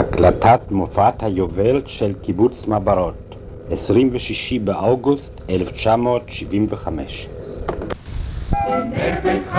הקלטת מופעת היובל של קיבוץ מעברות, 26 באוגוסט 1975. הנפתך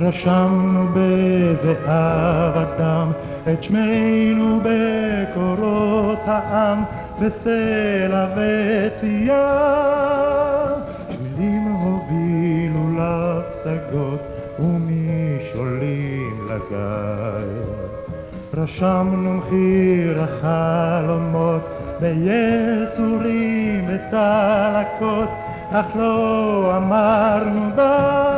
רשמנו בזהב אדם את שמנו בקורות העם בסלע וצייר שמילים הובילו לפסגות ומשעולים לגיא. רשמנו מחיר החלומות ביצורים וצלקות אך לא אמרנו די.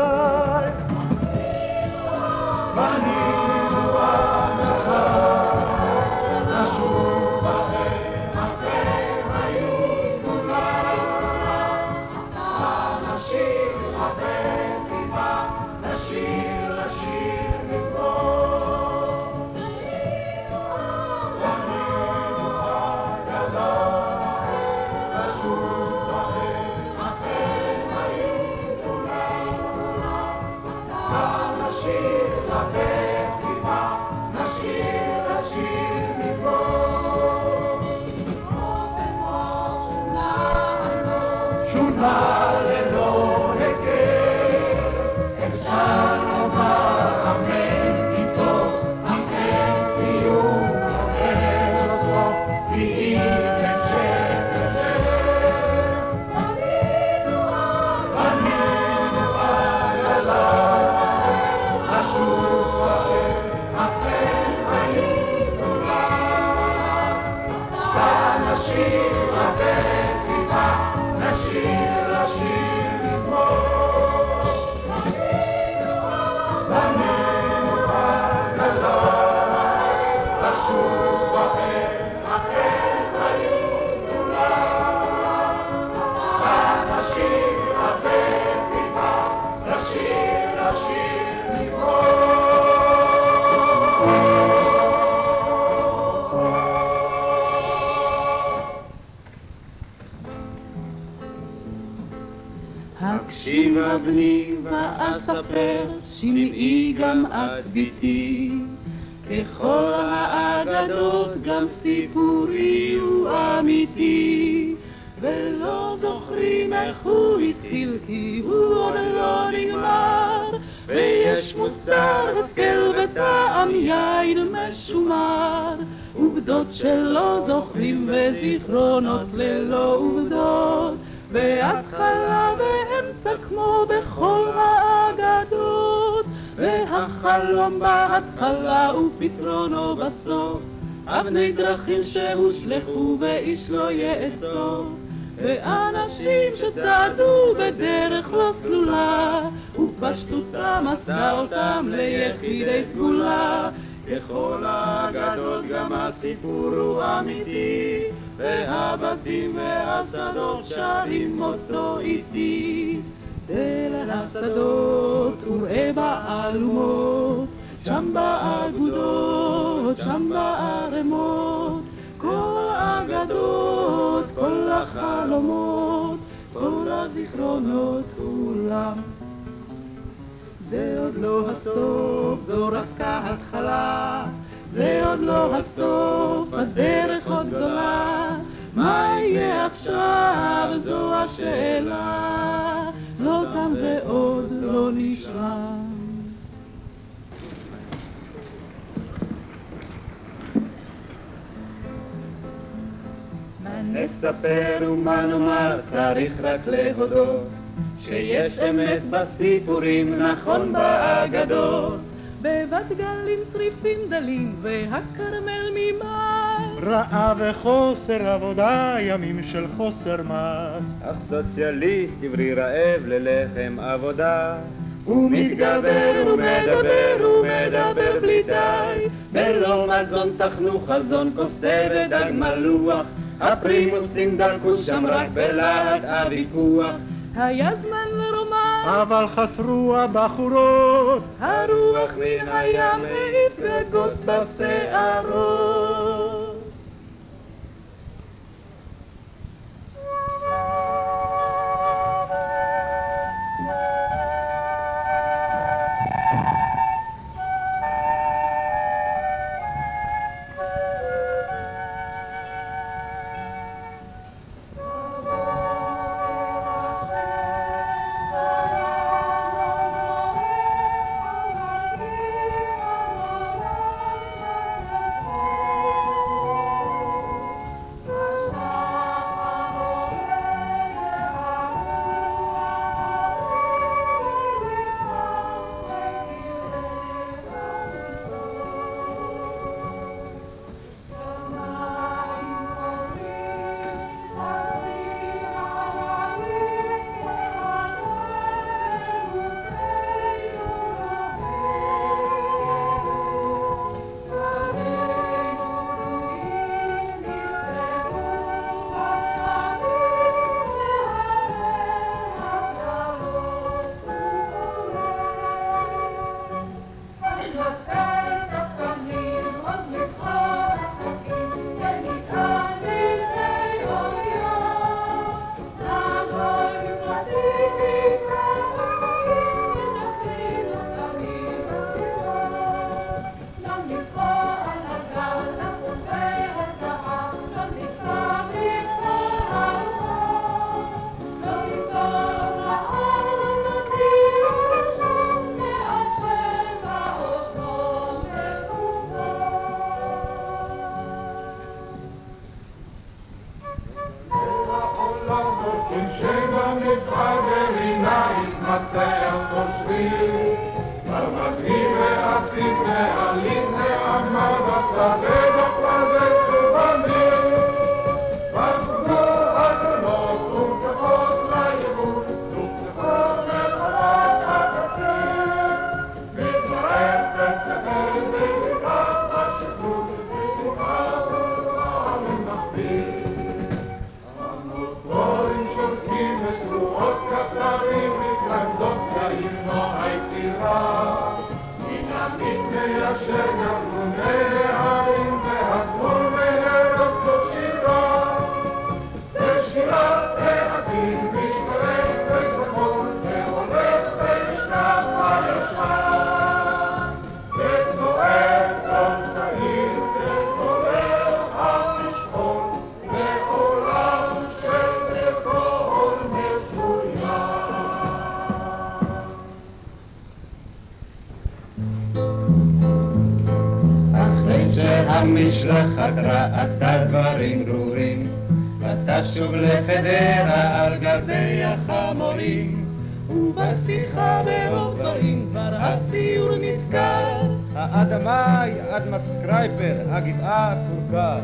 ואספר, שמעי גם את בתי. ככל האגדות גם סיפורי הוא אמיתי. ולא זוכרים איך הוא התחיל כי הוא עוד לא נגמר ויש מוסר השכל וטעם יין משומר עובדות שלא זוכרים וזיכרונות ללא עובדות בהתחלה ואמצע כמו בכל האגדות והחלום בהתחלה ופתרונו בסוף אבני דרכים שהושלכו ואיש לא יאסוף ואנשים שצעדו בדרך לא סלולה, ופשטותם עשה אותם ליחידי סגולה. ככל האגדות גם הסיפור הוא אמיתי, והבתים והשדות שרים אותו איתי. דרך השדות וראה באלומות, שם באגודות, שם בערמות. כל האגדות, כל החלומות, כל הזיכרונות כולם. זה עוד לא הסוף, זו רק ההתחלה, זה עוד לא הסוף, הדרך עוד גדולה. מה יהיה עכשיו, זו השאלה, לא תם ועוד לא נשאר. נספר ומה נאמר, צריך רק להודות, שיש אמת בסיפורים, נכון באגדות. בבת גלים צריפים דלים, והכרמל ממעל. רעה וחוסר עבודה, ימים של חוסר מס. אך סוציאליסט עברי רעב ללחם עבודה. הוא מתגבר ומדבר ומדבר בלי די, בלא מזון טחנו חזון כוסה ודג מלוח. הפרימוסים דרכו שם רק בלהט הוויכוח. היה זמן לרומן, אבל חסרו הבחורות. הרוח מן הים גגות בשערות. in shiva mit fader in nayt matay fun shvil par vadime ראתה דברים ברורים, ותשוב לחדרה על גבי החמורים. ובשיחה ברוב דברים כבר הסיור נזכר. האדמה היא אדמת סקרייפר, הגבעה כורכר.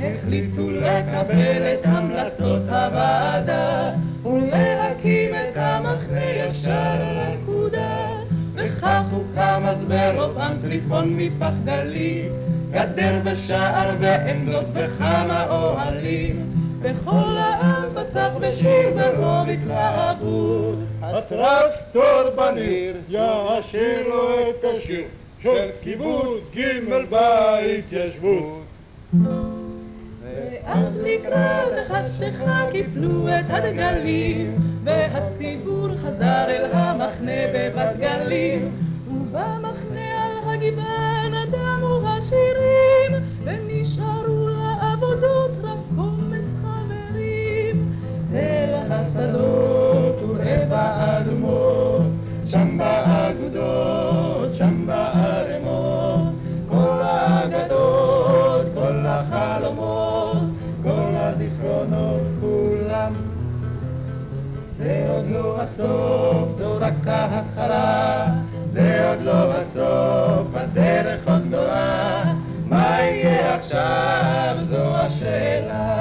החליטו לקבל את המלצות הוועדה ולהקים את המחנה ישר לנקודה וכך הוקם אז ברובם צריפון מפח גלי גדר ושער ועמדות וכמה אוהלים. וכל העם פצח בשיר ברוב התלהבות הטרקטור בניר ישיר לו את השיר של קיבוץ ג' בהתיישבות. ואז לקראת החשיכה קיפלו את הדגלים, והציבור חזר אל המחנה בבת גלים, ובמחנה הסוף, זו רק ההתחלה, זה עוד לא הסוף, הדרך עוד גדולה, מה יהיה עכשיו, זו השאלה,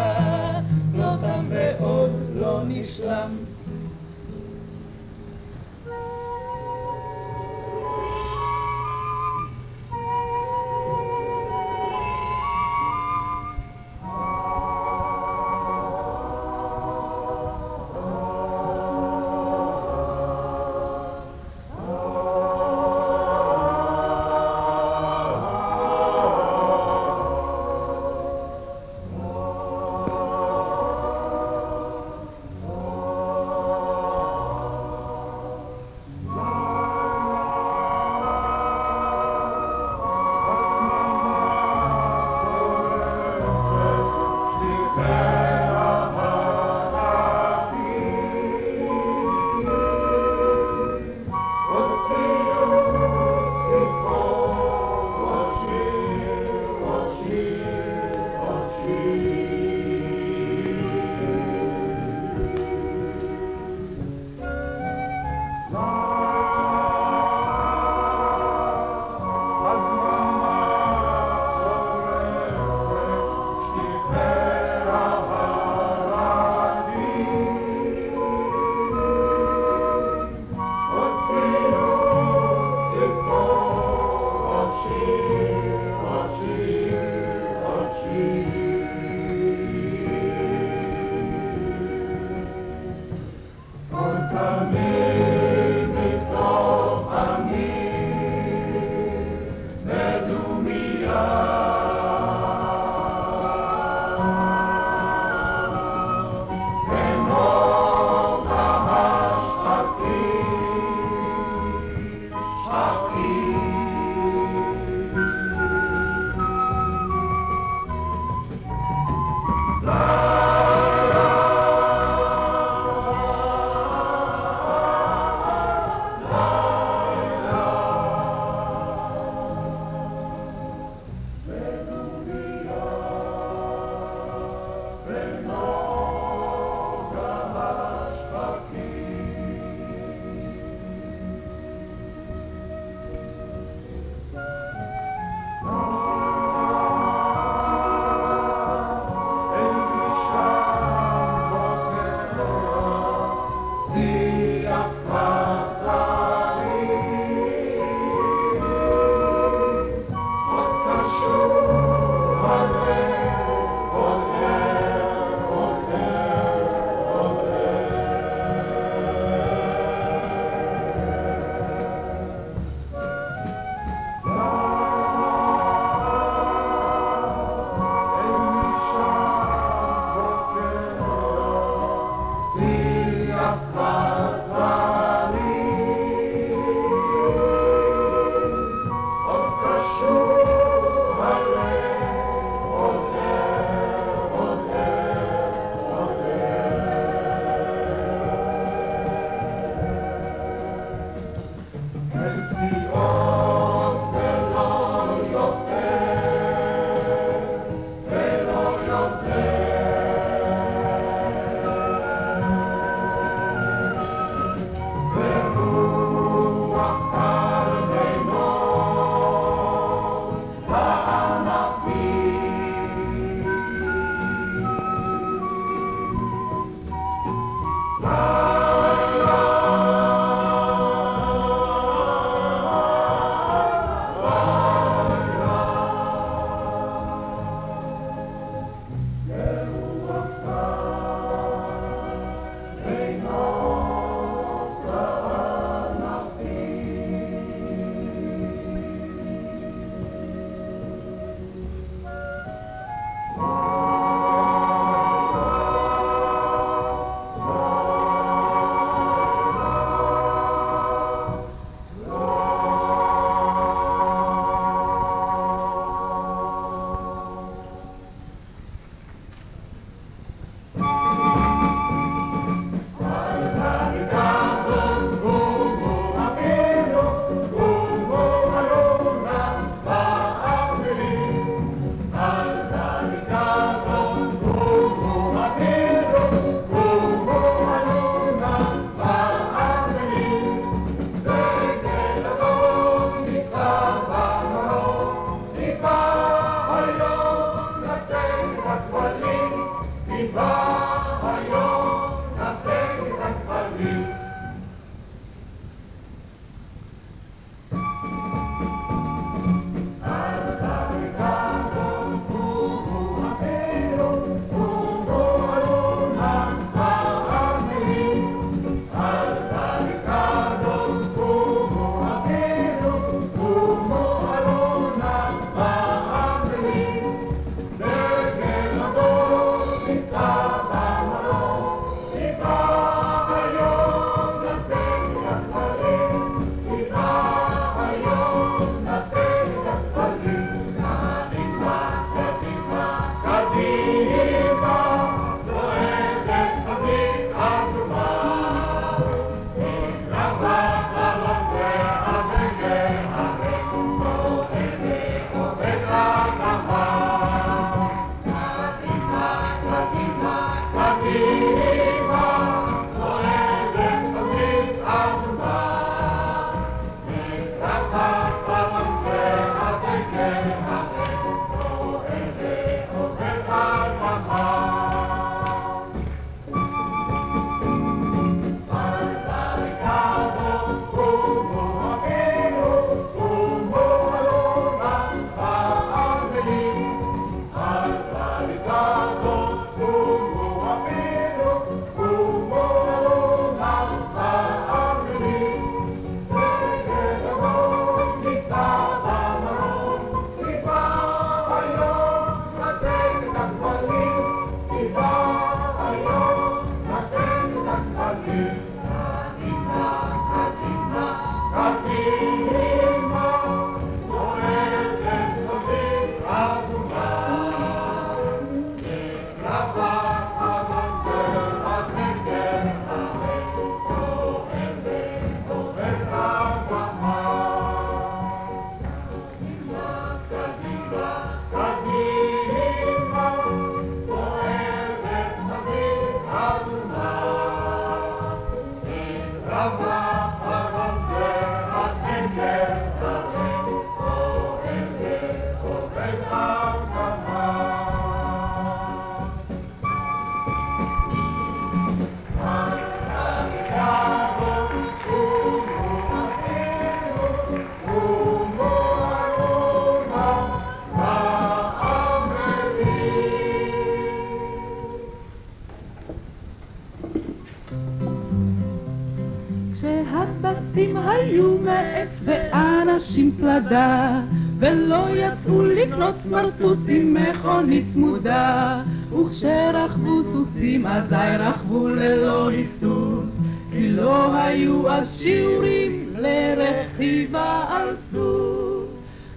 ואנשים פלדה, ולא יצאו לקנות סמרטוטים מכונית צמודה, וכשרכבו סוסים אזי רכבו ללא היסוס, כי לא היו אז שיעורים לרכיבה על סוס.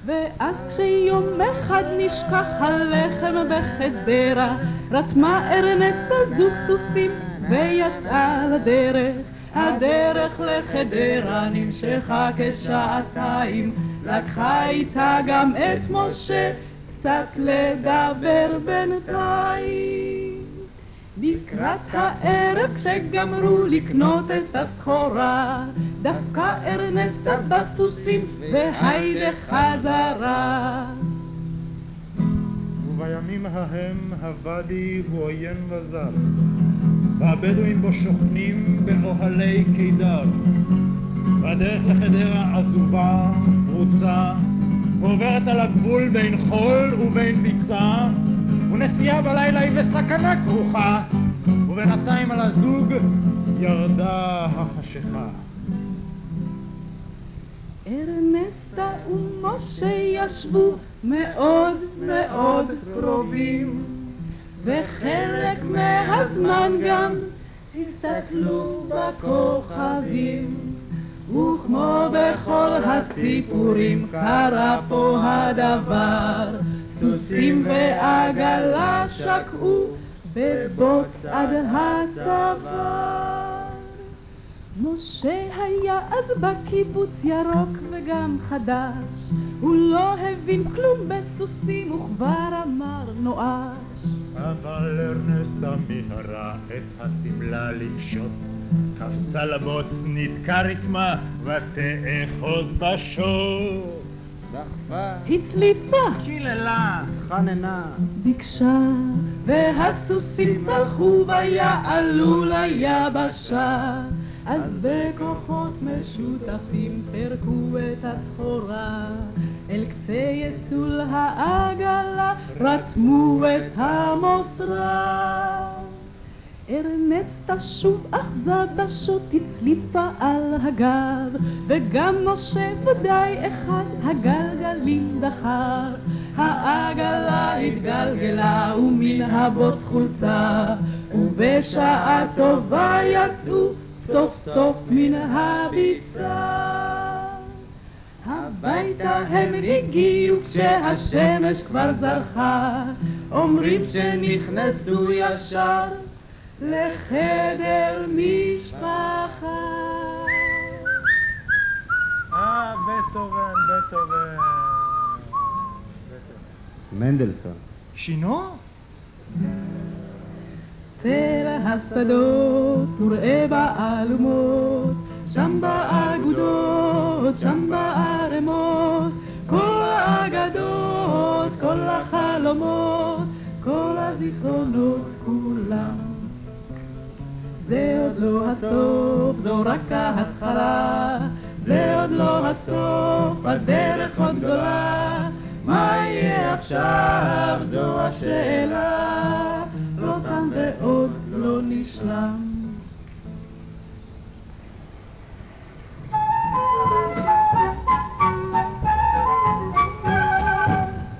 ואז כשיום אחד נשכח הלחם בחדרה, רתמה ארנסטה זוג סוסים ויצאה לדרך. הדרך לחדרה נמשכה כשעתיים, לקחה איתה גם את משה, קצת לדבר בינתיים. לקראת הערב כשגמרו לקנות את הסחורה, דווקא ארנסטה בסוסים והי לחזרה. ובימים ההם הוואדי הוא עוין וזר, והבדואים בו שוכנים באוהלי קידר. והדרך לחדרה עזובה, פרוצה, ועוברת על הגבול בין חול ובין ביצה, ונסיעה בלילה היא בסכנה כרוכה, ובינתיים על הזוג ירדה החשיכה. ארנסטה ומשה ישבו מאוד מאוד קרובים, וחלק מהזמן גם הסתכלו בכוכבים. וכמו בכל הסיפורים קרה פה הדבר, סוסים ועגלה שקעו בבוץ עד הצוואר. משה היה אז בקיבוץ ירוק וגם חדש, הוא לא הבין כלום בסוסים וכבר אמר נואש. אבל ארנסטה מיהרה את השמלה לקשוט, קפצה לבוץ, נדקה רתמה, ותאחוז בשוט. דחפה, הצליפה, קיללה, חננה. ביקשה, והסוסים צלחו ויעלו ליבשה. אז בכוחות משותפים פירקו את הסחורה, אל קצה יסול העגלה רתמו את המוסרה. ארנסטה שוב אחזה בשוט הצליפה על הגב, וגם משה ודאי אחד הגלגלים דחר. העגלה התגלגלה ומן הבוץ חולצה, ובשעה טובה יצאו סוף סוף מן הביצה. הביתה הם הגיעו כשהשמש כבר זרחה, אומרים שנכנסו ישר לחדר משפחה. אה, בטהובן, בטהובן. מנדלסון. שינו? צל השדות וראה באלומות, שם באגודות, שם בערמות, כל האגדות, כל החלומות, כל הזיכרונות כולם. זה עוד לא הסוף, זו רק ההתחלה, זה עוד לא הסוף, הדרך עוד גדולה. מה יהיה עכשיו, זו השאלה, לא תם ועוד לא נשלם.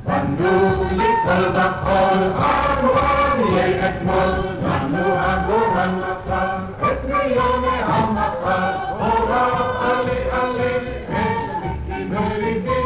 בנו ליפול בחול, אנו עניי אתמול, לנו הגורל נפל, את מיליוני המחר, הורה עלי עלי, את ליבי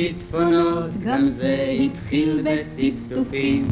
השיטפונות, גם זה התחיל בטפטופים.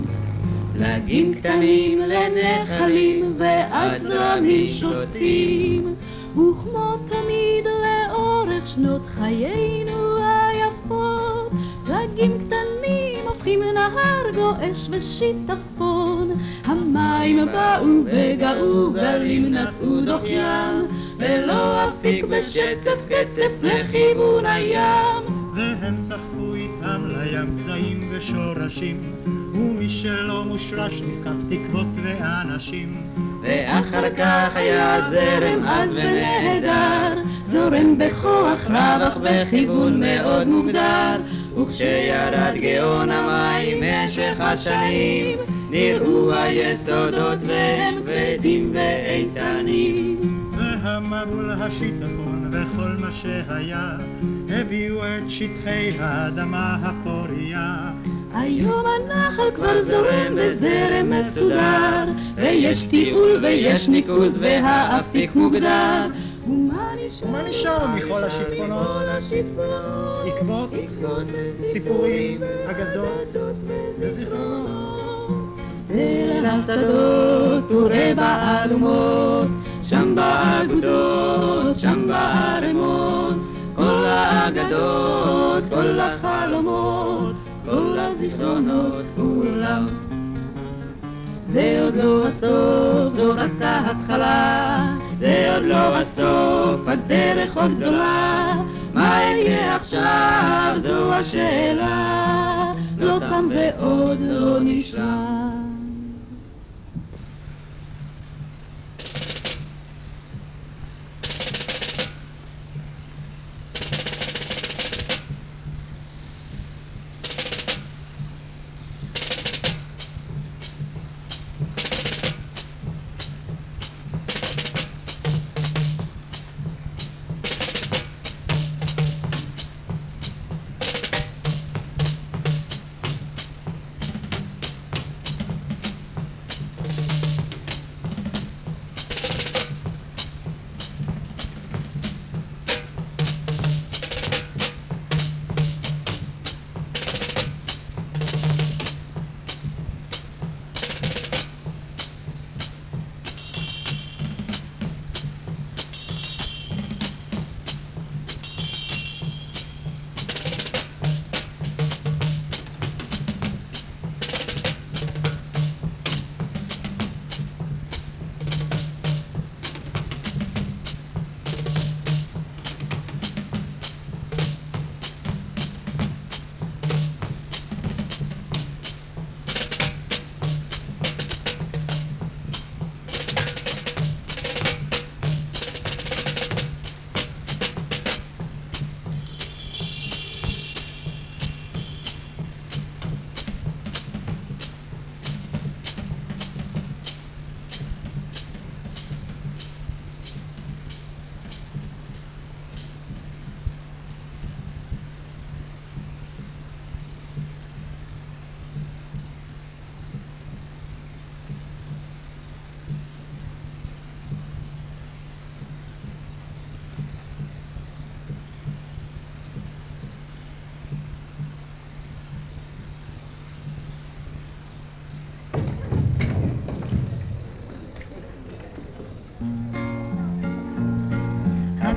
פלגים קטנים לנחלים ועדרמים שוטים, וכמו תמיד לאורך שנות חיינו היפות, פלגים קטנים הופכים נהר גועש ושיטפון. המים באו וגאו, גלים נשאו דוח ים, ולא אפיק בשטף קצף לכיוון הים. והם סחפו איתם לים גזעים ושורשים, ומי שלא מושרש נסחף תקוות ואנשים. ואחר כך היה זרם עז ונהדר, זורם בכוח אך בכיוון מאוד מוגדר, וכשירד גאון המים משך השנים, נראו היסודות והם כבדים ואיתנים. והמבול השיטפון וכל מה שהיה, הביאו את שטחי האדמה הפוריה. היום הנחל כבר זורם בזרם מסודר, ויש טיול ויש ניקוז והאפיק מוגדר. ומה נשאר מכל השיטפונות? עקבות, סיפורים, אגדות וזיכרונות. אל השדות ובאלומות, שם באגודות, שם בערימות, כל האגדות, כל החלומות, כל הזיכרונות, כולם. זה עוד לא הסוף, זו רק ההתחלה, זה עוד לא הסוף, הדרך עוד גדולה, מה יהיה עכשיו, זו השאלה, לא תם ועוד לא נשאר.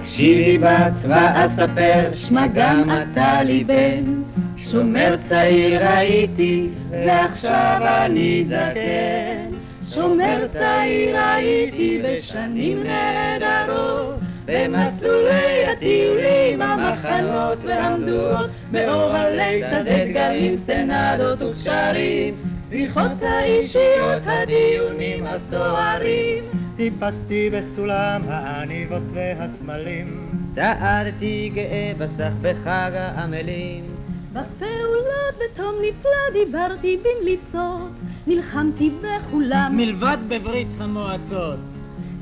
הקשיבי בת ואספר, שמע גם אתה לי בן. שומר צעיר הייתי, ועכשיו אני זקן. שומר צעיר הייתי בשנים נהדרות, במסלולי הטיולים, המחנות והמדורות, באוהלי שדה דגלים, סנדות וקשרים, שיחות האישיות, הדיונים הסוערים. טיפסתי בסולם העניבות והסמלים. צעדתי גאה בסך בחג העמלים. בפעולות בתום נפלא דיברתי במליצות, נלחמתי בכולם. מלבד בברית המועצות.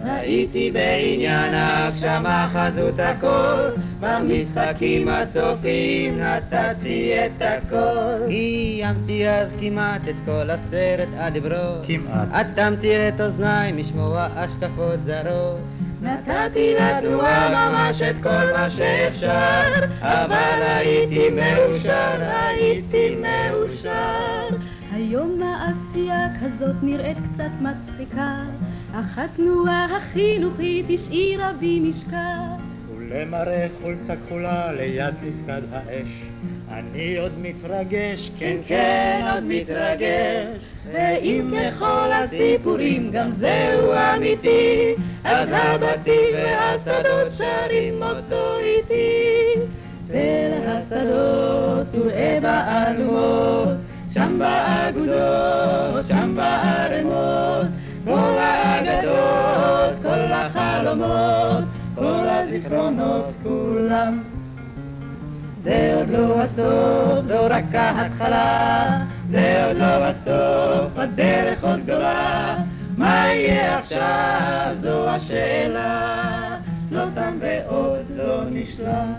הייתי בעניין ההגשמה חזות הכל, במשחקים הסופיים נתתי את הכל. קיימתי אז כמעט את כל עשרת הדיברות, כמעט. אטמתי את אוזניי משמוע השקפות זרות. נתתי לתנועה ממש את כל מה שאפשר, אבל הייתי מאושר, הייתי מאושר. היום העשייה כזאת נראית קצת מצחיקה, אך התנועה החינוכית השאירה בי משקל. ולמראה חולצה כחולה ליד מסגד האש. אני עוד מתרגש, כן כן עוד מתרגש, ואם ככל הסיפורים גם זהו אמיתי, אז הבתים והשדות שרים אותו איתי. בין השדות וראה באלומות, שם באגודות, שם בערימות, כל האגדות, כל החלומות, כל הזיכרונות כולם. זה עוד לא הסוף, זו רק ההתחלה, זה עוד לא הסוף, הדרך עוד גדולה, מה יהיה עכשיו, זו השאלה, לא תם ועוד לא נשלם.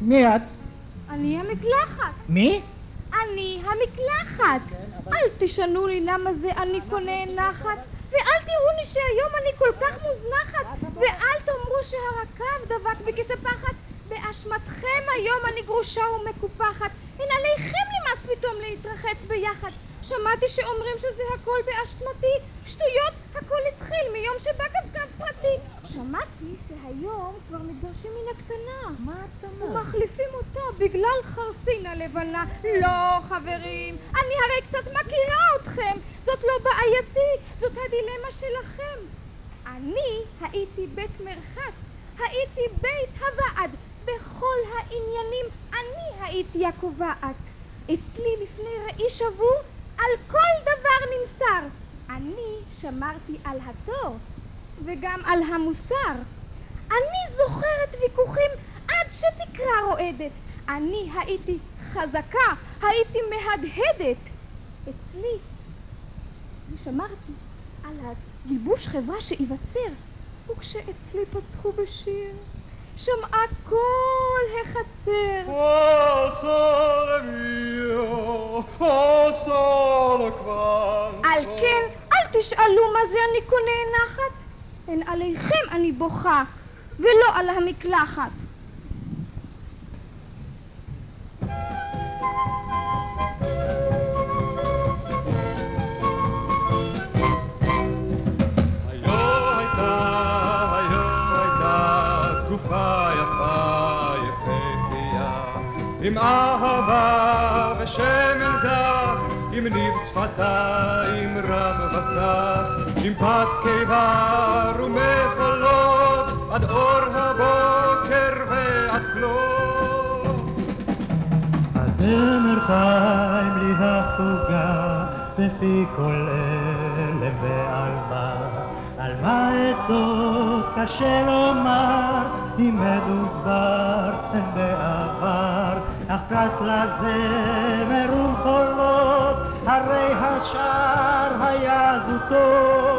מי את? אני המקלחת. מי? אני המקלחת. אל תשנו לי למה זה אני קונה נחת, ואל תראו לי שהיום אני כל כך מוזנחת, ואל תאמרו שהרקב דבק בי כספחת. באשמתכם היום אני גרושה ומקופחת. הנה עליכם נמאס פתאום להתרחץ ביחד. שמעתי שאומרים שזה הכל באשמתי. שטויות, הכל התחיל מיום שבא קו פרטי. שמעתי היום כבר מתגרשים מן הקטנה. מה את אומרת? ומחליפים אותה בגלל חרסין הלבנה. לא, חברים, אני הרי קצת מכירה אתכם. זאת לא בעייתי, זאת הדילמה שלכם. אני הייתי בית מרחץ, הייתי בית הוועד. בכל העניינים אני הייתי הקובעת. אצלי לפני ראי שבור על כל דבר נמסר. אני שמרתי על התור וגם על המוסר. אני זוכרת ויכוחים עד שתקרה רועדת. אני הייתי חזקה, הייתי מהדהדת. אצלי, אני שמרתי על הגיבוש חברה שייווצר, וכשאצלי פתחו בשיר, שמעה כל החצר. על כן, אל תשאלו מה זה אני קונה נחת, הן עליכם אני בוכה, ולא על המקלחת. היו עם אהבה ושמן זך עם ניב שפתיים רב וצח עם פת קיבר ומחולות עד אור הבוקר ועד כלות הזמר חי בלי הפוגה, בפי כל אלה ועלמה. על מה עצות קשה לומר, אם מדובר בעבר, אך פרס לזמר ומחולות, הרי השאר היה זוטות.